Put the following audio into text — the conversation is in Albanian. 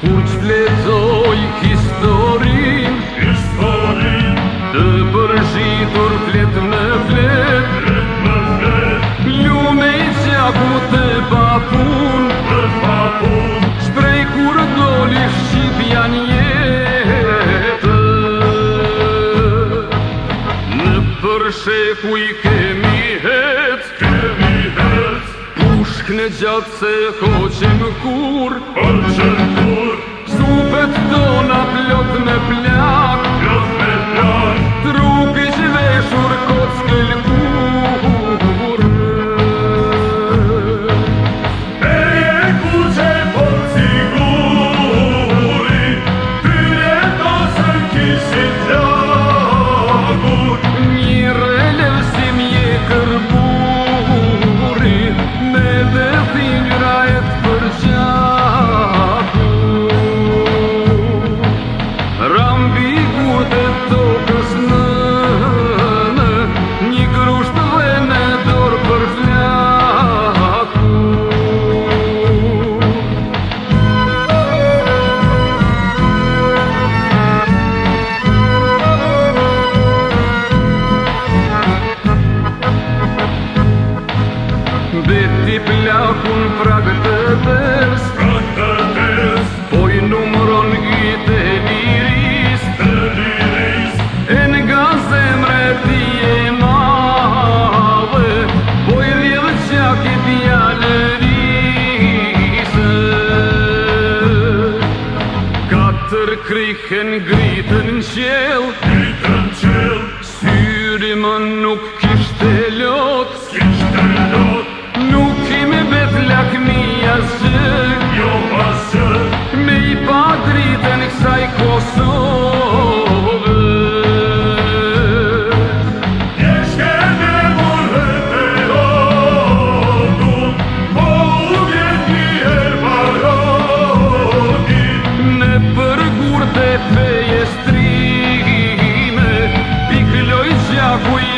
Kur që fletoj historin Historin Të përgjitur flet me flet Flet me flet Lume i qaku të papun Të papun Shprej kur doli shqipja njete Në përshe ku i kemi hec në gjatë se koqim kur Për qërë kur Supet tona plot me plak Plakun fra këllë të tërës Pra këllë të tërës Poj numëron një të njëris Të njëris E nga zemrët i e madhe Poj rjevë qak i pjallë njëris Katër krihen gritën në qelë Gritën në Syri më nuk kishtë e lëtë Kishtë pasëk Jo pasëk Me i padritë në kësaj Kosovë Njëshke në mërë të rëndun Po u vjetë një e baronin Në përgur dhe feje strime Pikloj gjakuj